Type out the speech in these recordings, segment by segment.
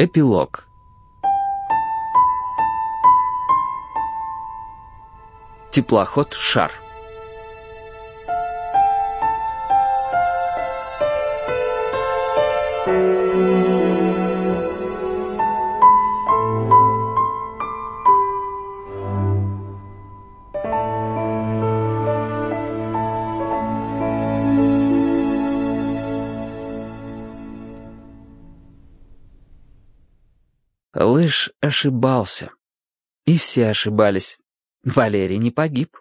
Эпилог. Теплоход «Шар» Лыж ошибался. И все ошибались. Валерий не погиб.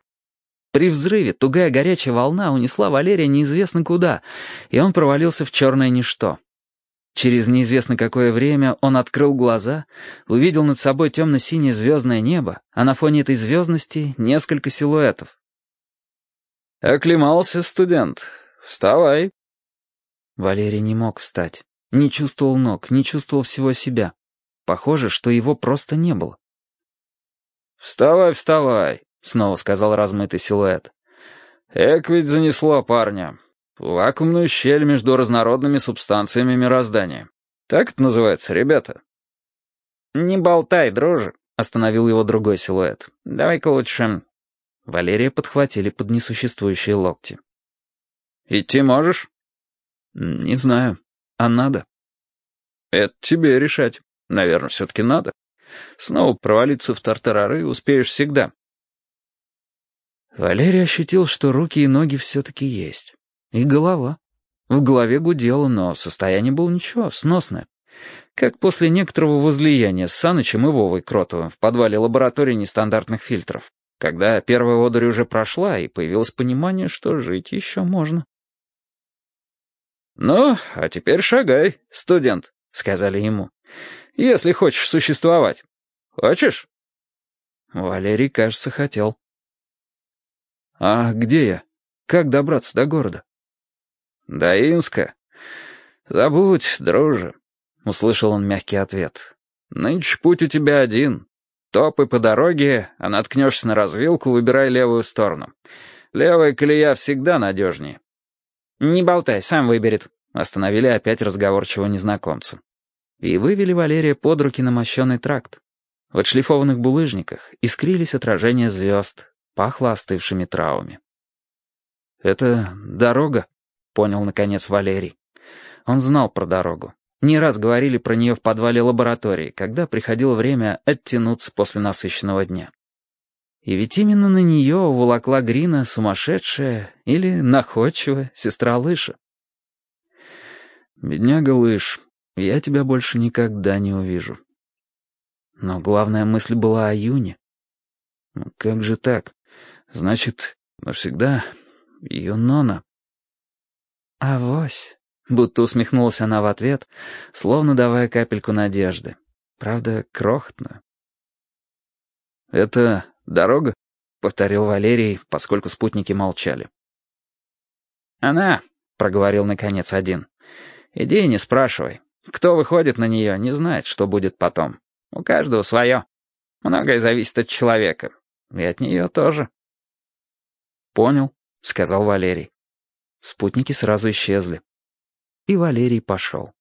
При взрыве тугая горячая волна унесла Валерия неизвестно куда, и он провалился в черное ничто. Через неизвестно какое время он открыл глаза, увидел над собой темно-синее звездное небо, а на фоне этой звездности несколько силуэтов. «Оклемался студент. Вставай». Валерий не мог встать. Не чувствовал ног, не чувствовал всего себя. Похоже, что его просто не было. «Вставай, вставай», — снова сказал размытый силуэт. «Эк ведь занесло парня. Вакуумную щель между разнородными субстанциями мироздания. Так это называется, ребята?» «Не болтай, друже», — остановил его другой силуэт. «Давай-ка лучше...» Валерия подхватили под несуществующие локти. «Идти можешь?» «Не знаю. А надо?» «Это тебе решать». Наверное, все-таки надо. Снова провалиться в тартарары успеешь всегда. Валерий ощутил, что руки и ноги все-таки есть. И голова. В голове гудело, но состояние было ничего, сносное. Как после некоторого возлияния с Санычем и Вовой Кротовым в подвале лаборатории нестандартных фильтров, когда первая одурь уже прошла, и появилось понимание, что жить еще можно. «Ну, а теперь шагай, студент», — сказали ему если хочешь существовать. Хочешь?» Валерий, кажется, хотел. «А где я? Как добраться до города?» «До Инска. Забудь, друже», — услышал он мягкий ответ. «Нынче путь у тебя один. Топай по дороге, а наткнешься на развилку, выбирай левую сторону. Левая колея всегда надежнее». «Не болтай, сам выберет», — остановили опять разговорчивого незнакомца и вывели Валерия под руки на мощенный тракт. В отшлифованных булыжниках искрились отражения звезд, пахло остывшими травами. «Это дорога», — понял, наконец, Валерий. Он знал про дорогу. Не раз говорили про нее в подвале лаборатории, когда приходило время оттянуться после насыщенного дня. И ведь именно на нее уволокла Грина сумасшедшая или находчивая сестра Лыша. «Бедняга Лыш», я тебя больше никогда не увижу. Но главная мысль была о Юне. Ну, как же так? Значит, навсегда Юнона. «Авось», — будто усмехнулась она в ответ, словно давая капельку надежды. Правда, крохотно. «Это дорога?» — повторил Валерий, поскольку спутники молчали. «Она», — проговорил наконец один. «Иди не спрашивай. Кто выходит на нее, не знает, что будет потом. У каждого свое. Многое зависит от человека. И от нее тоже. «Понял», — сказал Валерий. Спутники сразу исчезли. И Валерий пошел.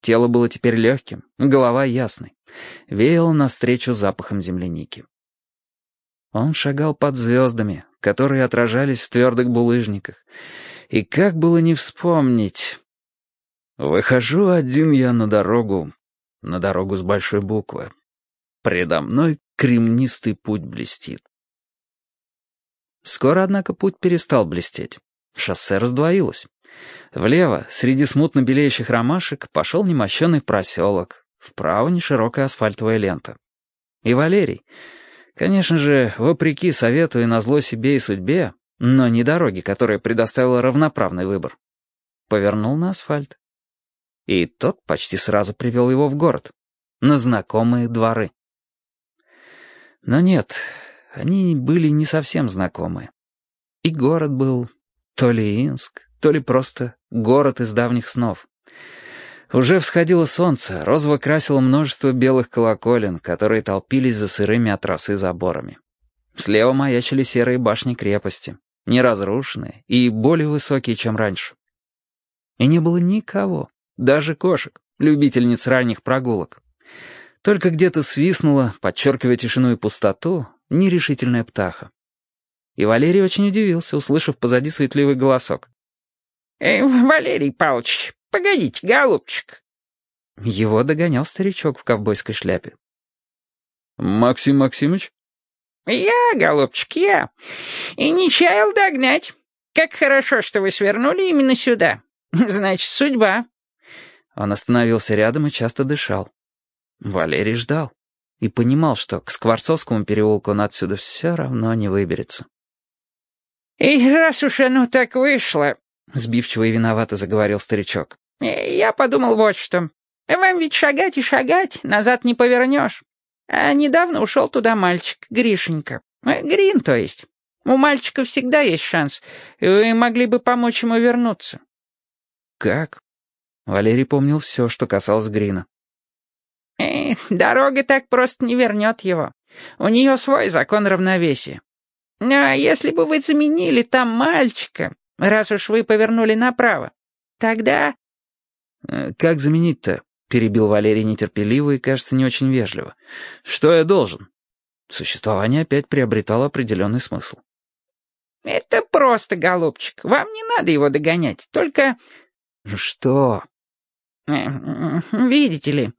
Тело было теперь легким, голова ясной. Веяло навстречу запахом земляники. Он шагал под звездами, которые отражались в твердых булыжниках. И как было не вспомнить... Выхожу один я на дорогу, на дорогу с большой буквы. Предо мной кремнистый путь блестит. Скоро, однако, путь перестал блестеть. Шоссе раздвоилось. Влево, среди смутно белеющих ромашек, пошел немощенный проселок. Вправо неширокая асфальтовая лента. И Валерий, конечно же, вопреки совету и назло себе и судьбе, но не дороги, которая предоставила равноправный выбор, повернул на асфальт и тот почти сразу привел его в город, на знакомые дворы. Но нет, они были не совсем знакомые. И город был то ли Инск, то ли просто город из давних снов. Уже всходило солнце, розово красило множество белых колоколен, которые толпились за сырыми от росы заборами. Слева маячили серые башни крепости, неразрушенные и более высокие, чем раньше. И не было никого, даже кошек, любительниц ранних прогулок. Только где-то свистнула, подчеркивая тишину и пустоту, нерешительная птаха. И Валерий очень удивился, услышав позади суетливый голосок. «Э, «Валерий Павлович, погодите, голубчик!» Его догонял старичок в ковбойской шляпе. «Максим Максимыч?» «Я, голубчик, я. И не чаял догнать. Как хорошо, что вы свернули именно сюда. Значит, судьба». Он остановился рядом и часто дышал. Валерий ждал и понимал, что к Скворцовскому переулку он отсюда все равно не выберется. «И раз уж оно так вышло», — сбивчиво и виновато заговорил старичок, «я подумал вот что. Вам ведь шагать и шагать, назад не повернешь. А недавно ушел туда мальчик, Гришенька. Э, Грин, то есть. У мальчика всегда есть шанс. Вы могли бы помочь ему вернуться». «Как?» Валерий помнил все, что касалось Грина. Э, «Дорога так просто не вернет его. У нее свой закон равновесия. А если бы вы заменили там мальчика, раз уж вы повернули направо, тогда...» э, «Как заменить-то?» — перебил Валерий нетерпеливо и, кажется, не очень вежливо. «Что я должен?» Существование опять приобретало определенный смысл. «Это просто, голубчик. Вам не надо его догонять. Только...» «Что?» «Видите ли,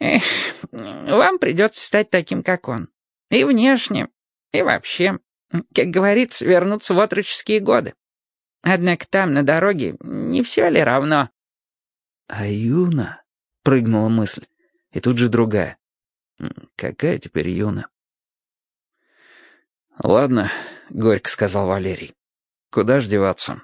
вам придется стать таким, как он. И внешне, и вообще, как говорится, вернуться в отроческие годы. Однако там, на дороге, не все ли равно?» «А Юна?» — прыгнула мысль. И тут же другая. «Какая теперь Юна?» «Ладно», — горько сказал Валерий. «Куда ж деваться?